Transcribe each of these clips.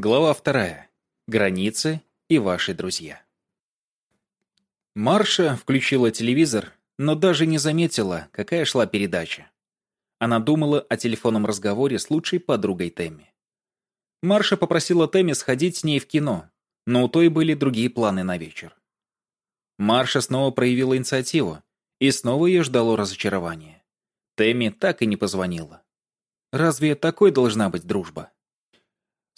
Глава вторая. Границы и ваши друзья. Марша включила телевизор, но даже не заметила, какая шла передача. Она думала о телефонном разговоре с лучшей подругой Тэмми. Марша попросила Тэмми сходить с ней в кино, но у той были другие планы на вечер. Марша снова проявила инициативу, и снова ее ждало разочарование. Тэмми так и не позвонила. Разве такой должна быть дружба?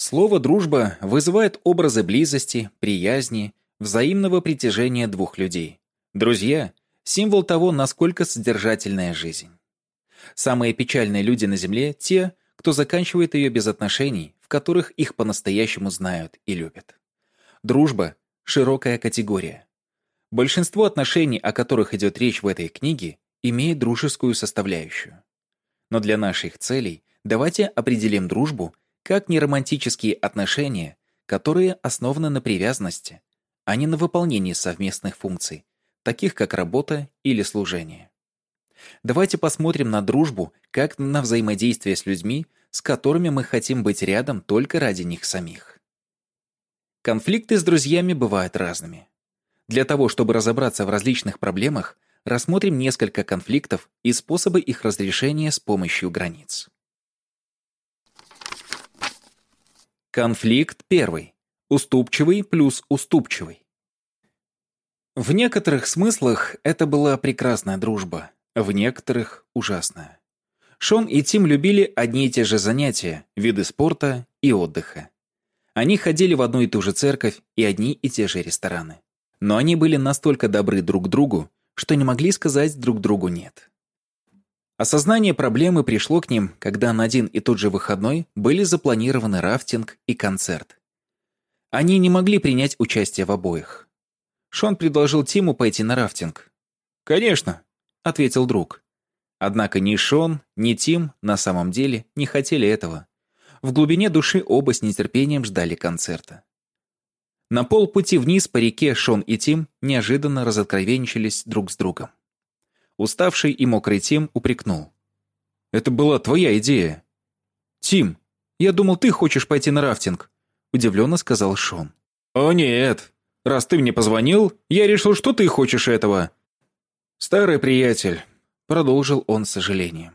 Слово «дружба» вызывает образы близости, приязни, взаимного притяжения двух людей. Друзья – символ того, насколько содержательная жизнь. Самые печальные люди на Земле – те, кто заканчивает ее без отношений, в которых их по-настоящему знают и любят. Дружба – широкая категория. Большинство отношений, о которых идет речь в этой книге, имеет дружескую составляющую. Но для наших целей давайте определим дружбу как неромантические отношения, которые основаны на привязанности, а не на выполнении совместных функций, таких как работа или служение. Давайте посмотрим на дружбу как на взаимодействие с людьми, с которыми мы хотим быть рядом только ради них самих. Конфликты с друзьями бывают разными. Для того, чтобы разобраться в различных проблемах, рассмотрим несколько конфликтов и способы их разрешения с помощью границ. Конфликт первый. Уступчивый плюс уступчивый. В некоторых смыслах это была прекрасная дружба, в некоторых – ужасная. Шон и Тим любили одни и те же занятия, виды спорта и отдыха. Они ходили в одну и ту же церковь и одни и те же рестораны. Но они были настолько добры друг другу, что не могли сказать друг другу «нет». Осознание проблемы пришло к ним, когда на один и тот же выходной были запланированы рафтинг и концерт. Они не могли принять участие в обоих. Шон предложил Тиму пойти на рафтинг. «Конечно», — ответил друг. Однако ни Шон, ни Тим на самом деле не хотели этого. В глубине души оба с нетерпением ждали концерта. На полпути вниз по реке Шон и Тим неожиданно разоткровенничались друг с другом. Уставший и мокрый Тим упрекнул. «Это была твоя идея». «Тим, я думал, ты хочешь пойти на рафтинг», — удивленно сказал Шон. «О нет, раз ты мне позвонил, я решил, что ты хочешь этого». «Старый приятель», — продолжил он с сожалением.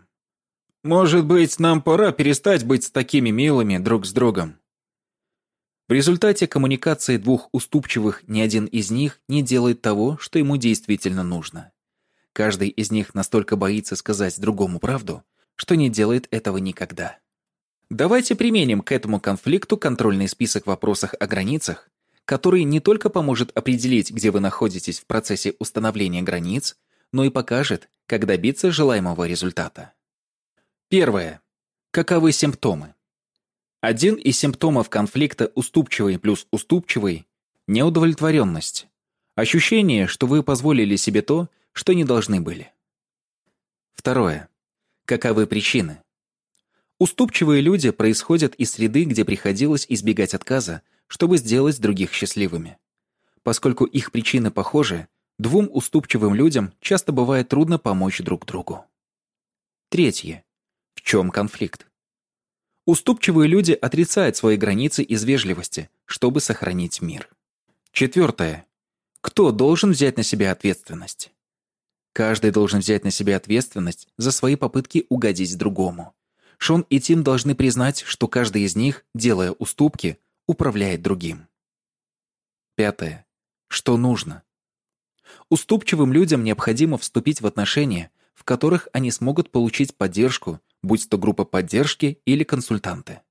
«Может быть, нам пора перестать быть такими милыми друг с другом». В результате коммуникации двух уступчивых ни один из них не делает того, что ему действительно нужно. Каждый из них настолько боится сказать другому правду, что не делает этого никогда. Давайте применим к этому конфликту контрольный список вопросов о границах, который не только поможет определить, где вы находитесь в процессе установления границ, но и покажет, как добиться желаемого результата. Первое. Каковы симптомы? Один из симптомов конфликта уступчивый плюс уступчивый – неудовлетворенность. Ощущение, что вы позволили себе то, что не должны были. Второе. Каковы причины? Уступчивые люди происходят из среды, где приходилось избегать отказа, чтобы сделать других счастливыми. Поскольку их причины похожи, двум уступчивым людям часто бывает трудно помочь друг другу. Третье. В чем конфликт? Уступчивые люди отрицают свои границы из вежливости, чтобы сохранить мир. Четвертое. Кто должен взять на себя ответственность? Каждый должен взять на себя ответственность за свои попытки угодить другому. Шон и Тим должны признать, что каждый из них, делая уступки, управляет другим. Пятое. Что нужно? Уступчивым людям необходимо вступить в отношения, в которых они смогут получить поддержку, будь то группа поддержки или консультанты.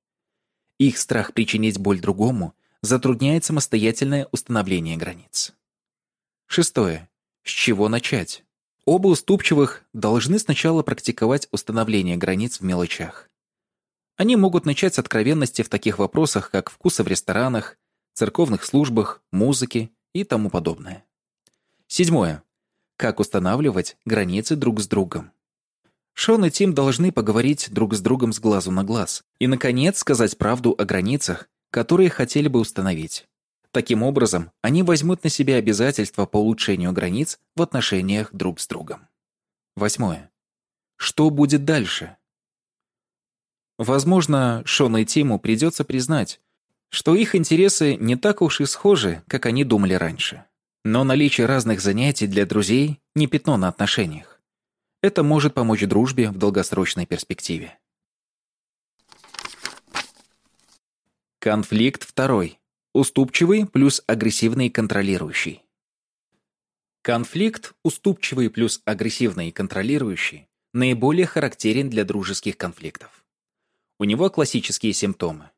Их страх причинить боль другому затрудняет самостоятельное установление границ. Шестое. С чего начать? Оба уступчивых должны сначала практиковать установление границ в мелочах. Они могут начать с откровенности в таких вопросах, как вкусы в ресторанах, церковных службах, музыке и тому подобное. Седьмое. Как устанавливать границы друг с другом. Шон и Тим должны поговорить друг с другом с глазу на глаз и, наконец, сказать правду о границах, которые хотели бы установить. Таким образом, они возьмут на себя обязательства по улучшению границ в отношениях друг с другом. Восьмое. Что будет дальше? Возможно, Шону и Тиму придется признать, что их интересы не так уж и схожи, как они думали раньше. Но наличие разных занятий для друзей не пятно на отношениях. Это может помочь дружбе в долгосрочной перспективе. Конфликт второй. Уступчивый плюс агрессивный контролирующий. Конфликт, уступчивый плюс агрессивный контролирующий, наиболее характерен для дружеских конфликтов. У него классические симптомы.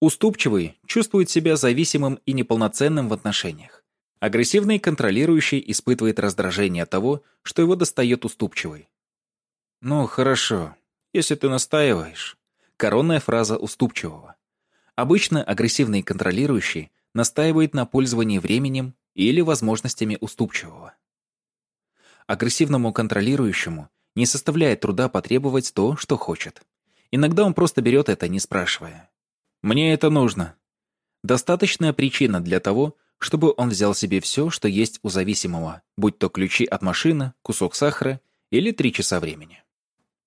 Уступчивый чувствует себя зависимым и неполноценным в отношениях. Агрессивный контролирующий испытывает раздражение того, что его достает уступчивый. «Ну, хорошо, если ты настаиваешь». Коронная фраза уступчивого. Обычно агрессивный контролирующий настаивает на пользовании временем или возможностями уступчивого. Агрессивному контролирующему не составляет труда потребовать то, что хочет. Иногда он просто берет это, не спрашивая. «Мне это нужно». Достаточная причина для того, чтобы он взял себе все, что есть у зависимого, будь то ключи от машины, кусок сахара или три часа времени.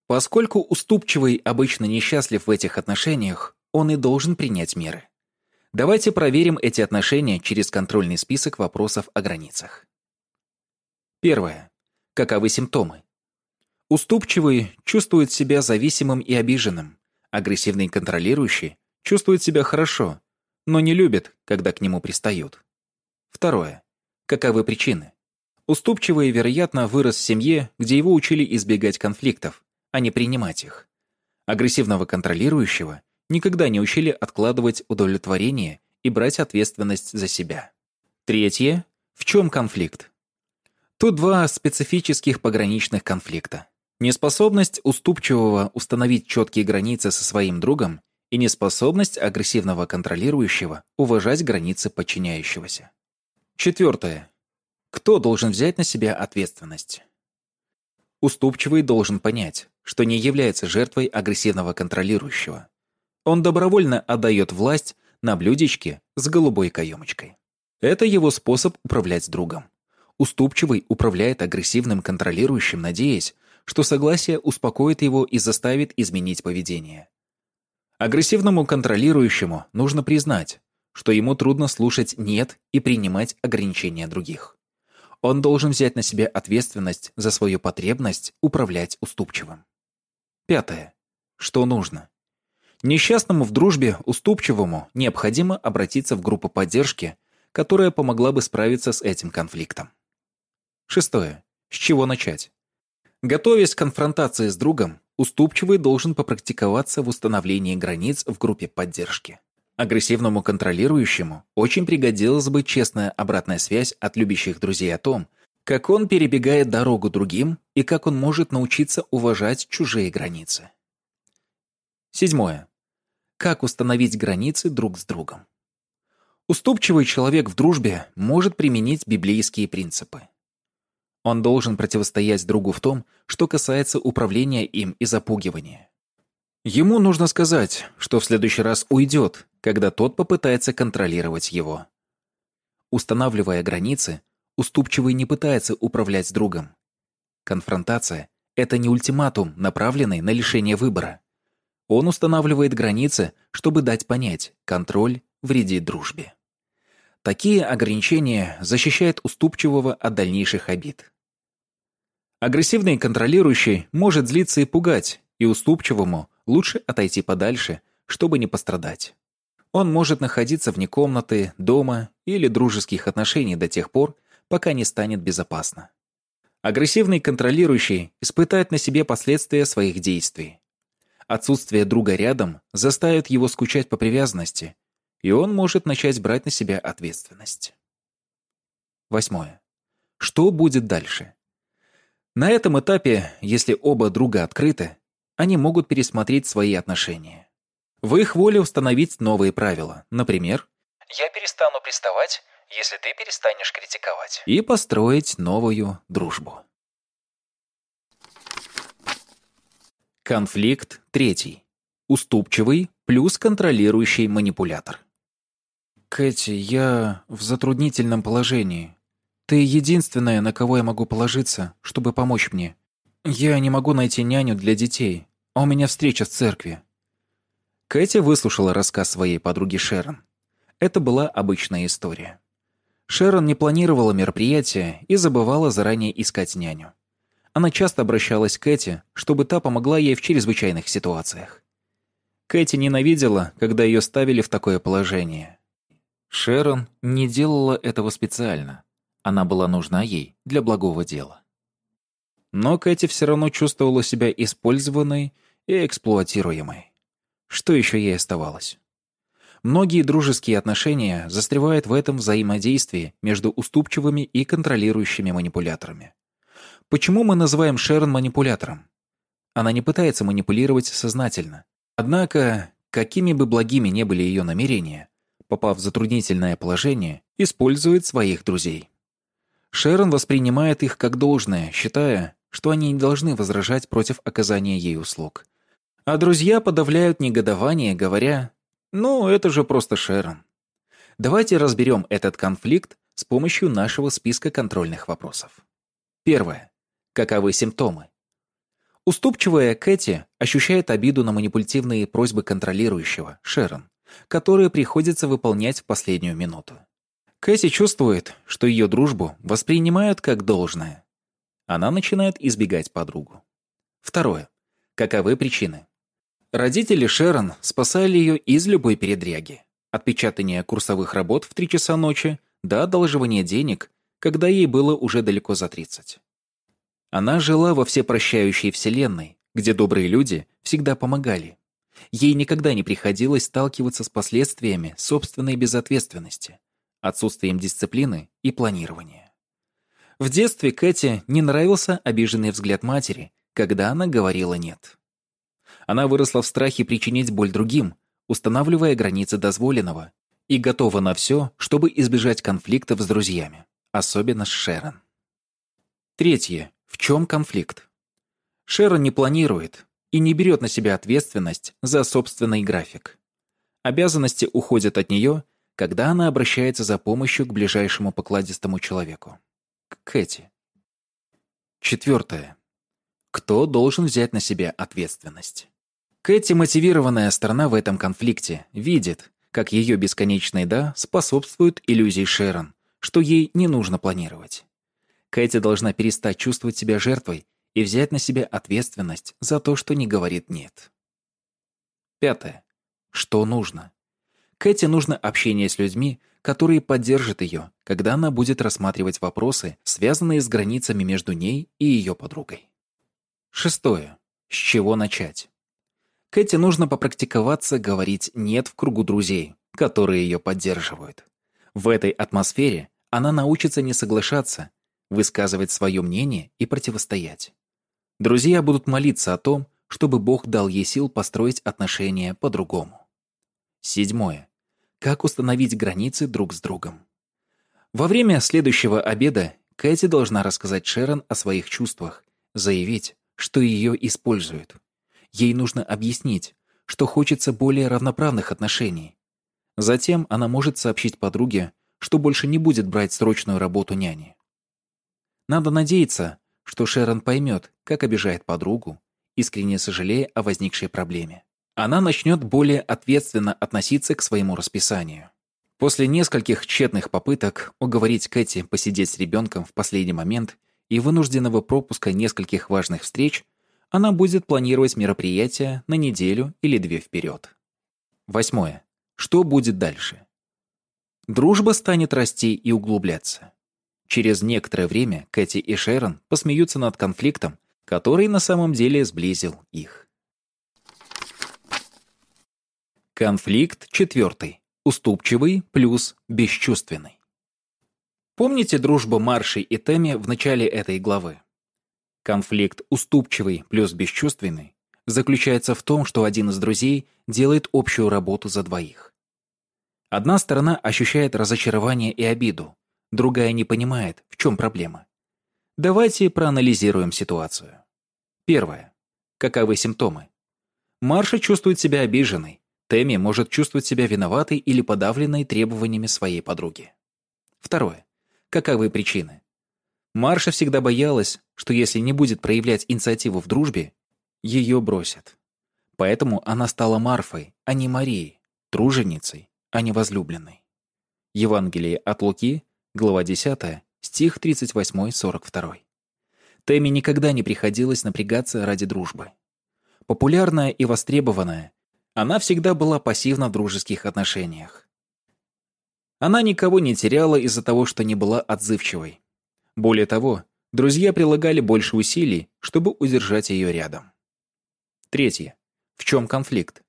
Поскольку уступчивый обычно несчастлив в этих отношениях, он и должен принять меры. Давайте проверим эти отношения через контрольный список вопросов о границах. Первое. Каковы симптомы? Уступчивый чувствует себя зависимым и обиженным. Агрессивный контролирующий чувствует себя хорошо, но не любит, когда к нему пристают. Второе. Каковы причины? Уступчивый, вероятно, вырос в семье, где его учили избегать конфликтов, а не принимать их. Агрессивного контролирующего никогда не учили откладывать удовлетворение и брать ответственность за себя. Третье. В чем конфликт? Тут два специфических пограничных конфликта. Неспособность уступчивого установить четкие границы со своим другом и неспособность агрессивного контролирующего уважать границы подчиняющегося. Четвертое. Кто должен взять на себя ответственность? Уступчивый должен понять, что не является жертвой агрессивного контролирующего. Он добровольно отдает власть на блюдечке с голубой каемочкой. Это его способ управлять другом. Уступчивый управляет агрессивным контролирующим, надеясь, что согласие успокоит его и заставит изменить поведение. Агрессивному контролирующему нужно признать, что ему трудно слушать «нет» и принимать ограничения других. Он должен взять на себя ответственность за свою потребность управлять уступчивым. Пятое. Что нужно? Несчастному в дружбе, уступчивому, необходимо обратиться в группу поддержки, которая помогла бы справиться с этим конфликтом. Шестое. С чего начать? Готовясь к конфронтации с другом, уступчивый должен попрактиковаться в установлении границ в группе поддержки. Агрессивному контролирующему очень пригодилась бы честная обратная связь от любящих друзей о том, как он перебегает дорогу другим и как он может научиться уважать чужие границы. Седьмое. Как установить границы друг с другом? Уступчивый человек в дружбе может применить библейские принципы. Он должен противостоять другу в том, что касается управления им и запугивания. Ему нужно сказать, что в следующий раз уйдет, когда тот попытается контролировать его. Устанавливая границы, уступчивый не пытается управлять другом. Конфронтация — это не ультиматум, направленный на лишение выбора. Он устанавливает границы, чтобы дать понять, контроль вредит дружбе. Такие ограничения защищают уступчивого от дальнейших обид. Агрессивный контролирующий может злиться и пугать, и уступчивому лучше отойти подальше, чтобы не пострадать. Он может находиться вне комнаты, дома или дружеских отношений до тех пор, пока не станет безопасно. Агрессивный контролирующий испытает на себе последствия своих действий. Отсутствие друга рядом заставит его скучать по привязанности, и он может начать брать на себя ответственность. Восьмое. Что будет дальше? На этом этапе, если оба друга открыты, они могут пересмотреть свои отношения. В их воле установить новые правила. Например, «Я перестану приставать, если ты перестанешь критиковать». И построить новую дружбу. Конфликт третий. Уступчивый плюс контролирующий манипулятор. «Кэти, я в затруднительном положении. Ты единственная, на кого я могу положиться, чтобы помочь мне. «Я не могу найти няню для детей, а у меня встреча в церкви». Кэти выслушала рассказ своей подруги Шерон. Это была обычная история. Шерон не планировала мероприятие и забывала заранее искать няню. Она часто обращалась к Кэти, чтобы та помогла ей в чрезвычайных ситуациях. Кэти ненавидела, когда ее ставили в такое положение. Шерон не делала этого специально. Она была нужна ей для благого дела. Но Кэти все равно чувствовала себя использованной и эксплуатируемой. Что еще ей оставалось? Многие дружеские отношения застревают в этом взаимодействии между уступчивыми и контролирующими манипуляторами. Почему мы называем Шерон манипулятором? Она не пытается манипулировать сознательно. Однако, какими бы благими не были ее намерения, попав в затруднительное положение, использует своих друзей. Шерон воспринимает их как должное, считая, что они не должны возражать против оказания ей услуг. А друзья подавляют негодование, говоря, ну, это же просто Шерон. Давайте разберем этот конфликт с помощью нашего списка контрольных вопросов. Первое. Каковы симптомы? Уступчивая Кэти ощущает обиду на манипулятивные просьбы контролирующего, Шерон, которые приходится выполнять в последнюю минуту. Кэти чувствует, что ее дружбу воспринимают как должное. Она начинает избегать подругу. Второе. Каковы причины? Родители Шерон спасали ее из любой передряги. От печатания курсовых работ в 3 часа ночи до одалживания денег, когда ей было уже далеко за 30. Она жила во всепрощающей вселенной, где добрые люди всегда помогали. Ей никогда не приходилось сталкиваться с последствиями собственной безответственности, отсутствием дисциплины и планирования. В детстве Кэти не нравился обиженный взгляд матери, когда она говорила «нет». Она выросла в страхе причинить боль другим, устанавливая границы дозволенного, и готова на все, чтобы избежать конфликтов с друзьями, особенно с Шерон. Третье. В чем конфликт? Шерон не планирует и не берет на себя ответственность за собственный график. Обязанности уходят от нее, когда она обращается за помощью к ближайшему покладистому человеку. К Кэти. Четвертое. Кто должен взять на себя ответственность? Кэти, мотивированная сторона в этом конфликте, видит, как ее бесконечный «да» способствует иллюзии Шерон, что ей не нужно планировать. Кэти должна перестать чувствовать себя жертвой и взять на себя ответственность за то, что не говорит «нет». Пятое. Что нужно? Кэти нужно общение с людьми, которые поддержат ее, когда она будет рассматривать вопросы, связанные с границами между ней и ее подругой. Шестое. С чего начать? Кэти нужно попрактиковаться говорить «нет» в кругу друзей, которые ее поддерживают. В этой атмосфере она научится не соглашаться, высказывать свое мнение и противостоять. Друзья будут молиться о том, чтобы Бог дал ей сил построить отношения по-другому. Седьмое. Как установить границы друг с другом? Во время следующего обеда Кэти должна рассказать Шерон о своих чувствах, заявить, что ее используют. Ей нужно объяснить, что хочется более равноправных отношений. Затем она может сообщить подруге, что больше не будет брать срочную работу няни. Надо надеяться, что Шерон поймет, как обижает подругу, искренне сожалея о возникшей проблеме. Она начнет более ответственно относиться к своему расписанию. После нескольких тщетных попыток уговорить Кэти посидеть с ребенком в последний момент и вынужденного пропуска нескольких важных встреч, она будет планировать мероприятия на неделю или две вперед. Восьмое. Что будет дальше? Дружба станет расти и углубляться. Через некоторое время Кэти и Шерон посмеются над конфликтом, который на самом деле сблизил их. Конфликт четвертый. Уступчивый плюс бесчувственный. Помните дружбу Марши и Тэмми в начале этой главы? Конфликт уступчивый плюс бесчувственный заключается в том, что один из друзей делает общую работу за двоих. Одна сторона ощущает разочарование и обиду, другая не понимает, в чем проблема. Давайте проанализируем ситуацию. Первое. Каковы симптомы? Марша чувствует себя обиженной, Тэмми может чувствовать себя виноватой или подавленной требованиями своей подруги. Второе. Каковы причины? Марша всегда боялась, что если не будет проявлять инициативу в дружбе, ее бросят. Поэтому она стала Марфой, а не Марией, труженицей, а не возлюбленной. Евангелие от Луки, глава 10, стих 38-42. Тэмми никогда не приходилось напрягаться ради дружбы. Популярная и востребованная, она всегда была пассивна в дружеских отношениях. Она никого не теряла из-за того, что не была отзывчивой. Более того, друзья прилагали больше усилий, чтобы удержать ее рядом. Третье. В чем конфликт?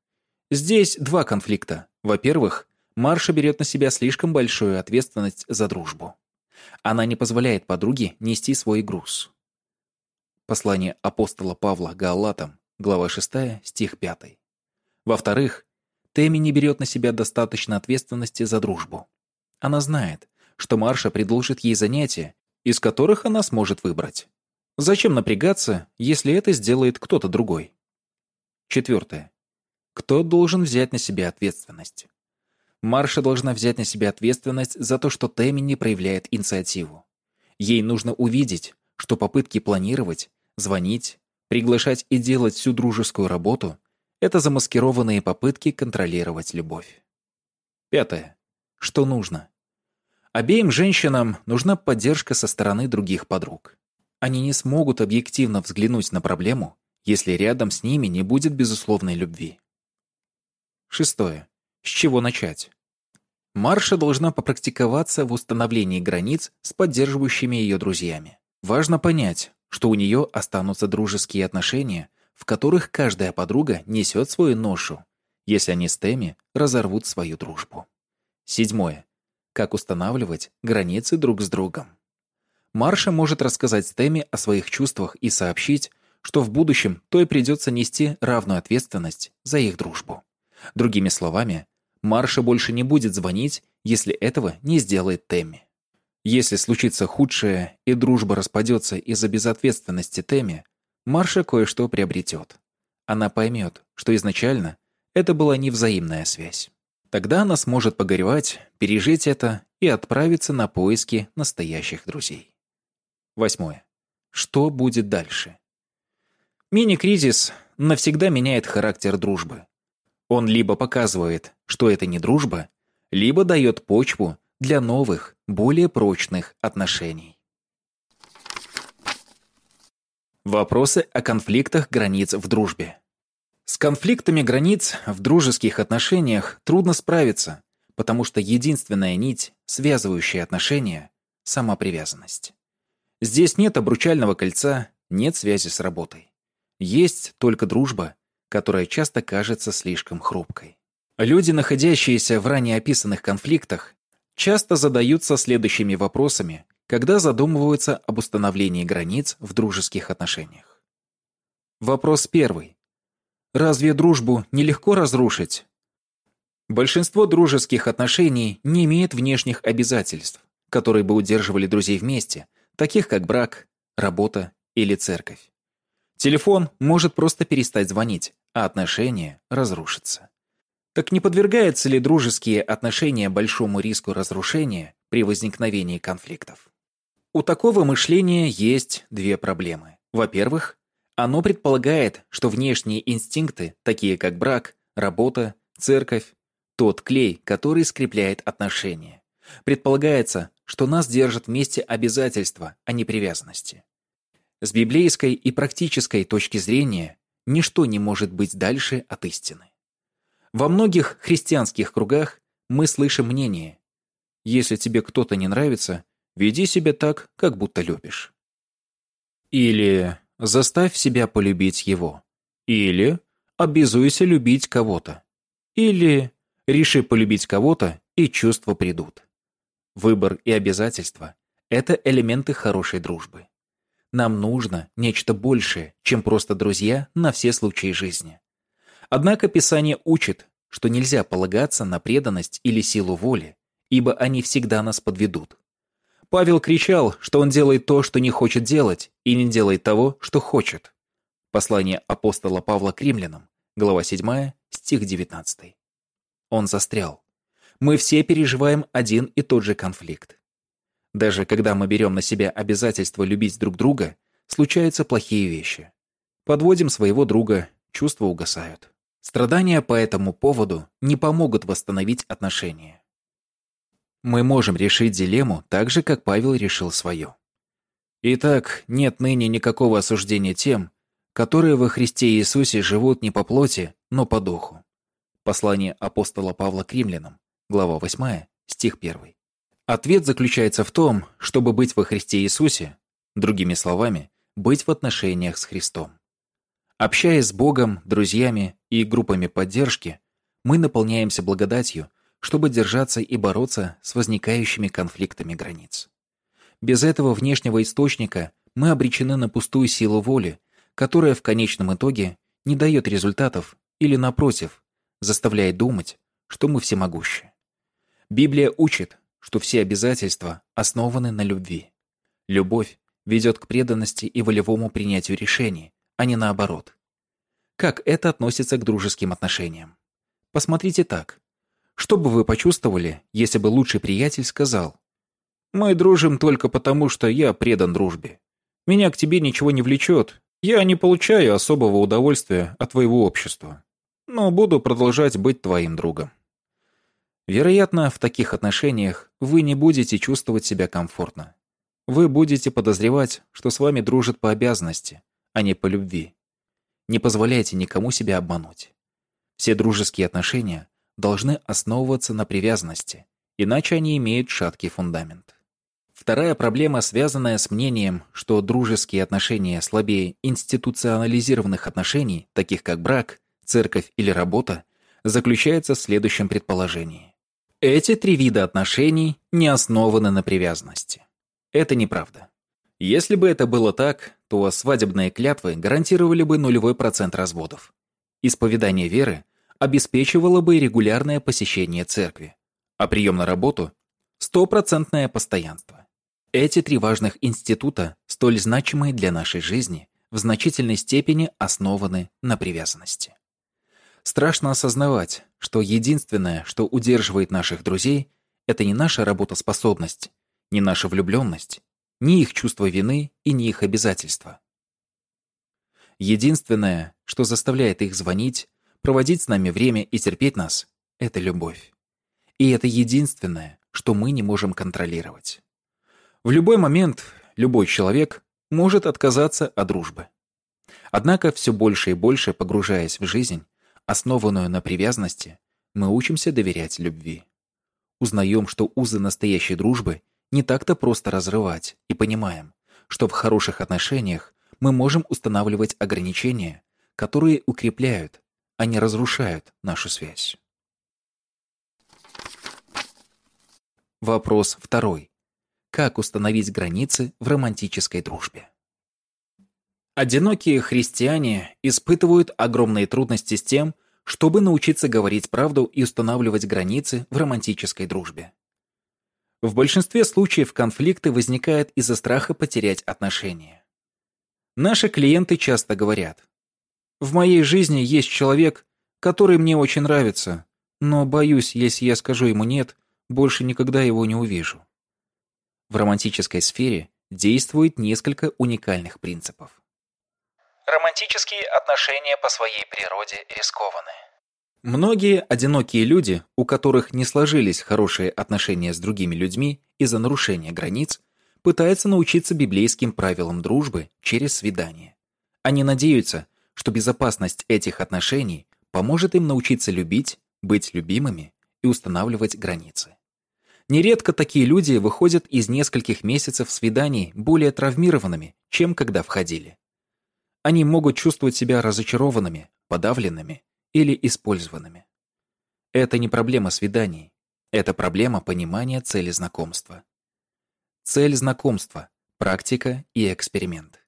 Здесь два конфликта. Во-первых, Марша берет на себя слишком большую ответственность за дружбу. Она не позволяет подруге нести свой груз. Послание апостола Павла Галатам, глава 6, стих 5. Во-вторых, Тэмми не берет на себя достаточно ответственности за дружбу. Она знает, что Марша предложит ей занятия, из которых она сможет выбрать. Зачем напрягаться, если это сделает кто-то другой? Четвертое. Кто должен взять на себя ответственность? Марша должна взять на себя ответственность за то, что Тэмми не проявляет инициативу. Ей нужно увидеть, что попытки планировать, звонить, приглашать и делать всю дружескую работу – это замаскированные попытки контролировать любовь. Пятое. Что нужно? Обеим женщинам нужна поддержка со стороны других подруг. Они не смогут объективно взглянуть на проблему, если рядом с ними не будет безусловной любви. Шестое. С чего начать? Марша должна попрактиковаться в установлении границ с поддерживающими ее друзьями. Важно понять, что у нее останутся дружеские отношения, в которых каждая подруга несет свою ношу, если они с Теми разорвут свою дружбу. Седьмое. Как устанавливать границы друг с другом. Марша может рассказать Теми о своих чувствах и сообщить, что в будущем той придется нести равную ответственность за их дружбу. Другими словами, Марша больше не будет звонить, если этого не сделает Тэмми. Если случится худшее и дружба распадется из-за безответственности Тэмми, Марша кое-что приобретет. Она поймет, что изначально это была невзаимная связь. Тогда она сможет погоревать, пережить это и отправиться на поиски настоящих друзей. Восьмое. Что будет дальше? Мини-кризис навсегда меняет характер дружбы. Он либо показывает, что это не дружба, либо дает почву для новых, более прочных отношений. Вопросы о конфликтах границ в дружбе. С конфликтами границ в дружеских отношениях трудно справиться, потому что единственная нить, связывающая отношения – сама привязанность. Здесь нет обручального кольца, нет связи с работой. Есть только дружба которая часто кажется слишком хрупкой. Люди, находящиеся в ранее описанных конфликтах, часто задаются следующими вопросами, когда задумываются об установлении границ в дружеских отношениях. Вопрос первый. Разве дружбу нелегко разрушить? Большинство дружеских отношений не имеет внешних обязательств, которые бы удерживали друзей вместе, таких как брак, работа или церковь. Телефон может просто перестать звонить, а отношения разрушатся. Так не подвергаются ли дружеские отношения большому риску разрушения при возникновении конфликтов? У такого мышления есть две проблемы. Во-первых, оно предполагает, что внешние инстинкты, такие как брак, работа, церковь, тот клей, который скрепляет отношения. Предполагается, что нас держат вместе обязательства, а не привязанности. С библейской и практической точки зрения ничто не может быть дальше от истины. Во многих христианских кругах мы слышим мнение «Если тебе кто-то не нравится, веди себя так, как будто любишь». Или «Заставь себя полюбить его». Или «Обязуйся любить кого-то». Или «Реши полюбить кого-то, и чувства придут». Выбор и обязательства – это элементы хорошей дружбы. Нам нужно нечто большее, чем просто друзья на все случаи жизни. Однако Писание учит, что нельзя полагаться на преданность или силу воли, ибо они всегда нас подведут. Павел кричал, что он делает то, что не хочет делать, и не делает того, что хочет. Послание апостола Павла к римлянам, глава 7, стих 19. Он застрял. Мы все переживаем один и тот же конфликт. Даже когда мы берем на себя обязательство любить друг друга, случаются плохие вещи. Подводим своего друга, чувства угасают. Страдания по этому поводу не помогут восстановить отношения. мы можем решить дилемму так же, как Павел решил свою. Итак, нет ныне никакого осуждения тем, которые во Христе Иисусе живут не по плоти, но по духу. Послание апостола Павла к римлянам, глава 8, стих 1. Ответ заключается в том, чтобы быть во Христе Иисусе, другими словами, быть в отношениях с Христом. Общаясь с Богом, друзьями и группами поддержки, мы наполняемся благодатью, чтобы держаться и бороться с возникающими конфликтами границ. Без этого внешнего источника мы обречены на пустую силу воли, которая в конечном итоге не дает результатов или, напротив, заставляет думать, что мы всемогущи. Библия учит, что все обязательства основаны на любви. Любовь ведет к преданности и волевому принятию решений, а не наоборот. Как это относится к дружеским отношениям? Посмотрите так. Что бы вы почувствовали, если бы лучший приятель сказал «Мы дружим только потому, что я предан дружбе. Меня к тебе ничего не влечет, я не получаю особого удовольствия от твоего общества, но буду продолжать быть твоим другом». Вероятно, в таких отношениях вы не будете чувствовать себя комфортно. Вы будете подозревать, что с вами дружат по обязанности, а не по любви. Не позволяйте никому себя обмануть. Все дружеские отношения должны основываться на привязанности, иначе они имеют шаткий фундамент. Вторая проблема, связанная с мнением, что дружеские отношения слабее институционализированных отношений, таких как брак, церковь или работа, заключается в следующем предположении. Эти три вида отношений не основаны на привязанности. Это неправда. Если бы это было так, то свадебные клятвы гарантировали бы нулевой процент разводов. Исповедание веры обеспечивало бы регулярное посещение церкви, а прием на работу – стопроцентное постоянство. Эти три важных института, столь значимые для нашей жизни, в значительной степени основаны на привязанности. Страшно осознавать, что единственное, что удерживает наших друзей, это не наша работоспособность, не наша влюбленность, не их чувство вины и не их обязательства. Единственное, что заставляет их звонить, проводить с нами время и терпеть нас, это любовь. И это единственное, что мы не можем контролировать. В любой момент любой человек может отказаться от дружбы. Однако все больше и больше погружаясь в жизнь, основанную на привязанности, мы учимся доверять любви. Узнаем, что узы настоящей дружбы не так-то просто разрывать, и понимаем, что в хороших отношениях мы можем устанавливать ограничения, которые укрепляют, а не разрушают нашу связь. Вопрос второй. Как установить границы в романтической дружбе? Одинокие христиане испытывают огромные трудности с тем, чтобы научиться говорить правду и устанавливать границы в романтической дружбе. В большинстве случаев конфликты возникают из-за страха потерять отношения. Наши клиенты часто говорят, «В моей жизни есть человек, который мне очень нравится, но боюсь, если я скажу ему «нет», больше никогда его не увижу». В романтической сфере действует несколько уникальных принципов. Романтические отношения по своей природе рискованы. Многие одинокие люди, у которых не сложились хорошие отношения с другими людьми из-за нарушения границ, пытаются научиться библейским правилам дружбы через свидание. Они надеются, что безопасность этих отношений поможет им научиться любить, быть любимыми и устанавливать границы. Нередко такие люди выходят из нескольких месяцев свиданий более травмированными, чем когда входили. Они могут чувствовать себя разочарованными, подавленными или использованными. Это не проблема свиданий, это проблема понимания цели знакомства. Цель знакомства, практика и эксперимент.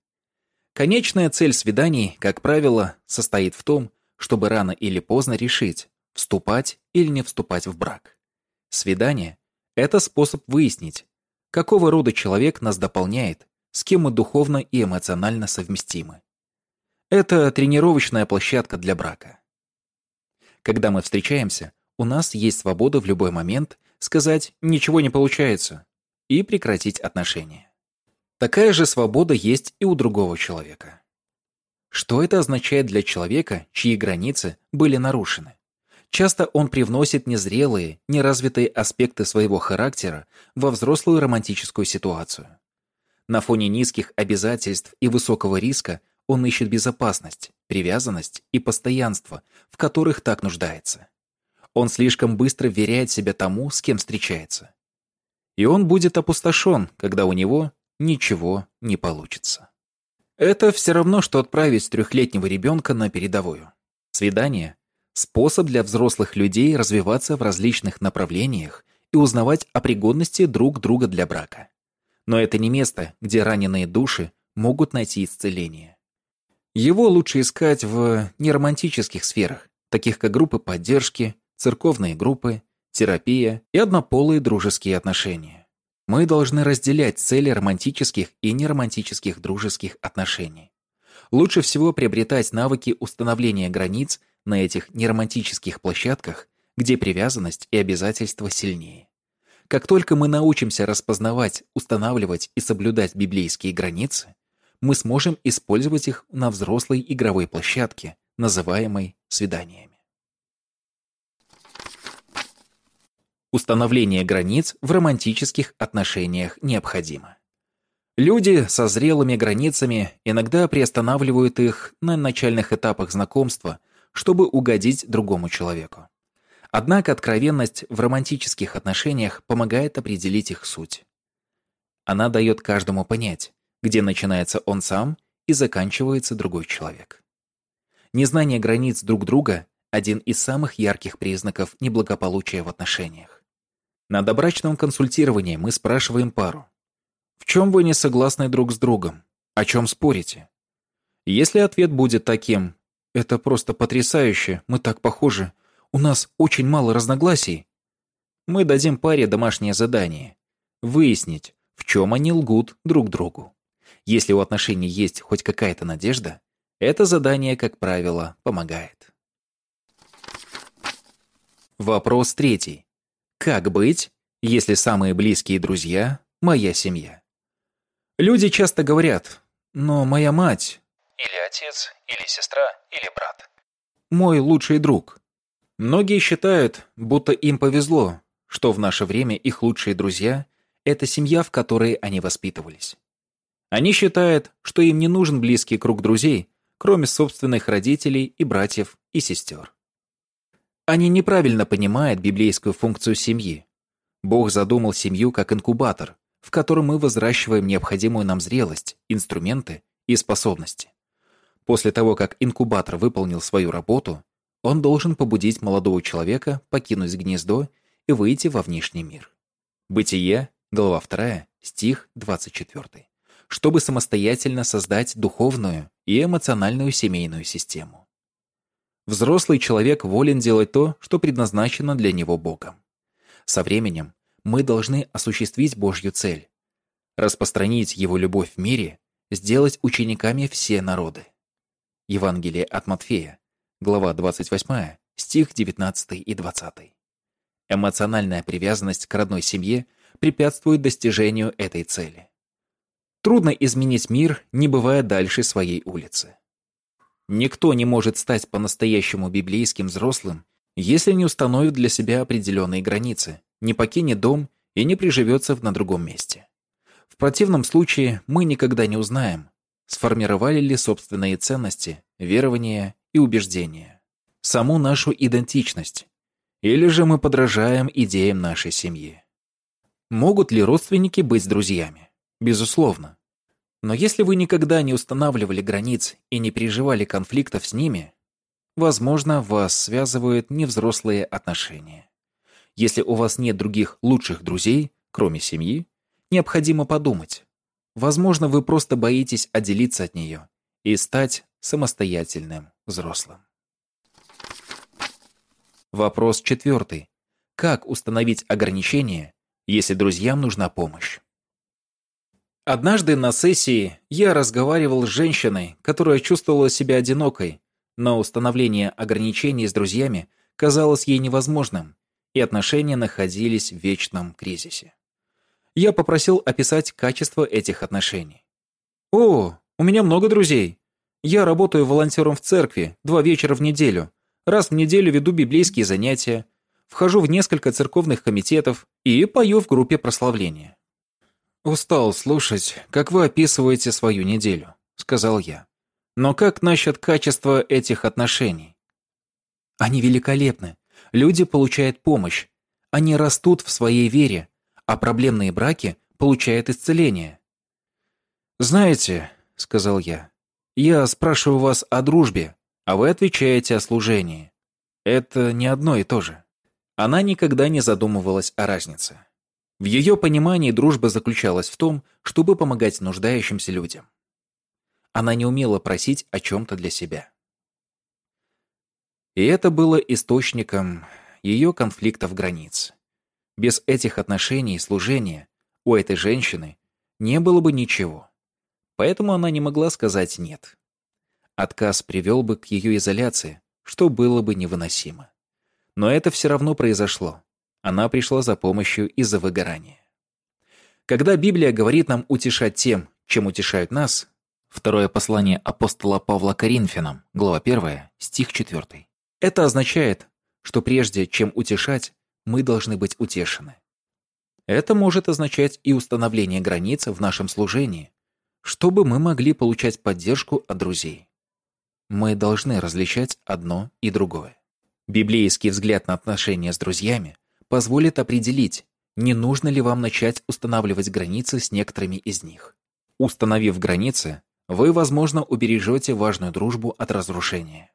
Конечная цель свиданий, как правило, состоит в том, чтобы рано или поздно решить, вступать или не вступать в брак. Свидание – это способ выяснить, какого рода человек нас дополняет, с кем мы духовно и эмоционально совместимы. Это тренировочная площадка для брака. Когда мы встречаемся, у нас есть свобода в любой момент сказать «ничего не получается» и прекратить отношения. Такая же свобода есть и у другого человека. Что это означает для человека, чьи границы были нарушены? Часто он привносит незрелые, неразвитые аспекты своего характера во взрослую романтическую ситуацию. На фоне низких обязательств и высокого риска он ищет безопасность, привязанность и постоянство, в которых так нуждается. Он слишком быстро веряет себя тому, с кем встречается. И он будет опустошен, когда у него ничего не получится. Это все равно, что отправить трехлетнего ребенка на передовую. Свидание – способ для взрослых людей развиваться в различных направлениях и узнавать о пригодности друг друга для брака. Но это не место, где раненые души могут найти исцеление. Его лучше искать в неромантических сферах, таких как группы поддержки, церковные группы, терапия и однополые дружеские отношения. Мы должны разделять цели романтических и неромантических дружеских отношений. Лучше всего приобретать навыки установления границ на этих неромантических площадках, где привязанность и обязательства сильнее. Как только мы научимся распознавать, устанавливать и соблюдать библейские границы, мы сможем использовать их на взрослой игровой площадке, называемой свиданиями. Установление границ в романтических отношениях необходимо. Люди со зрелыми границами иногда приостанавливают их на начальных этапах знакомства, чтобы угодить другому человеку. Однако откровенность в романтических отношениях помогает определить их суть. Она дает каждому понять, где начинается он сам и заканчивается другой человек. Незнание границ друг друга – один из самых ярких признаков неблагополучия в отношениях. На добрачном консультировании мы спрашиваем пару. В чем вы не согласны друг с другом? О чем спорите? Если ответ будет таким «Это просто потрясающе, мы так похожи, у нас очень мало разногласий», мы дадим паре домашнее задание – выяснить, в чем они лгут друг другу. Если у отношений есть хоть какая-то надежда, это задание, как правило, помогает. Вопрос третий. Как быть, если самые близкие друзья – моя семья? Люди часто говорят, но моя мать… Или отец, или сестра, или брат. Мой лучший друг. Многие считают, будто им повезло, что в наше время их лучшие друзья – это семья, в которой они воспитывались. Они считают, что им не нужен близкий круг друзей, кроме собственных родителей и братьев и сестер. Они неправильно понимают библейскую функцию семьи. Бог задумал семью как инкубатор, в котором мы взращиваем необходимую нам зрелость, инструменты и способности. После того, как инкубатор выполнил свою работу, он должен побудить молодого человека покинуть гнездо и выйти во внешний мир. Бытие, глава 2, стих 24 чтобы самостоятельно создать духовную и эмоциональную семейную систему. Взрослый человек волен делать то, что предназначено для него Богом. Со временем мы должны осуществить Божью цель – распространить Его любовь в мире, сделать учениками все народы. Евангелие от Матфея, глава 28, стих 19 и 20. Эмоциональная привязанность к родной семье препятствует достижению этой цели. Трудно изменить мир, не бывая дальше своей улицы. Никто не может стать по-настоящему библейским взрослым, если не установит для себя определенные границы, не покинет дом и не приживется на другом месте. В противном случае мы никогда не узнаем, сформировали ли собственные ценности, верования и убеждения, саму нашу идентичность, или же мы подражаем идеям нашей семьи. Могут ли родственники быть друзьями? Безусловно. Но если вы никогда не устанавливали границ и не переживали конфликтов с ними, возможно, вас связывают невзрослые отношения. Если у вас нет других лучших друзей, кроме семьи, необходимо подумать. Возможно, вы просто боитесь отделиться от нее и стать самостоятельным взрослым. Вопрос четвертый. Как установить ограничения, если друзьям нужна помощь? Однажды на сессии я разговаривал с женщиной, которая чувствовала себя одинокой, но установление ограничений с друзьями казалось ей невозможным, и отношения находились в вечном кризисе. Я попросил описать качество этих отношений. «О, у меня много друзей. Я работаю волонтером в церкви два вечера в неделю, Раз в неделю веду библейские занятия, вхожу в несколько церковных комитетов и пою в группе прославления. «Устал слушать, как вы описываете свою неделю», — сказал я. «Но как насчет качества этих отношений?» «Они великолепны. Люди получают помощь. Они растут в своей вере, а проблемные браки получают исцеление». «Знаете», — сказал я, — «я спрашиваю вас о дружбе, а вы отвечаете о служении. Это не одно и то же». Она никогда не задумывалась о разнице. В ее понимании дружба заключалась в том, чтобы помогать нуждающимся людям. Она не умела просить о чем-то для себя. И это было источником ее конфликтов границ. Без этих отношений и служения у этой женщины не было бы ничего. Поэтому она не могла сказать «нет». Отказ привел бы к ее изоляции, что было бы невыносимо. Но это все равно произошло. Она пришла за помощью из-за выгорания. Когда Библия говорит нам утешать тем, чем утешают нас, второе послание апостола Павла Коринфянам, глава 1, стих 4, это означает, что прежде чем утешать, мы должны быть утешены. Это может означать и установление границ в нашем служении, чтобы мы могли получать поддержку от друзей. Мы должны различать одно и другое. Библейский взгляд на отношения с друзьями позволит определить, не нужно ли вам начать устанавливать границы с некоторыми из них. Установив границы, вы, возможно, убережете важную дружбу от разрушения.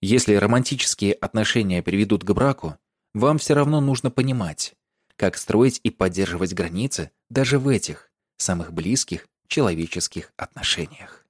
Если романтические отношения приведут к браку, вам все равно нужно понимать, как строить и поддерживать границы даже в этих, самых близких человеческих отношениях.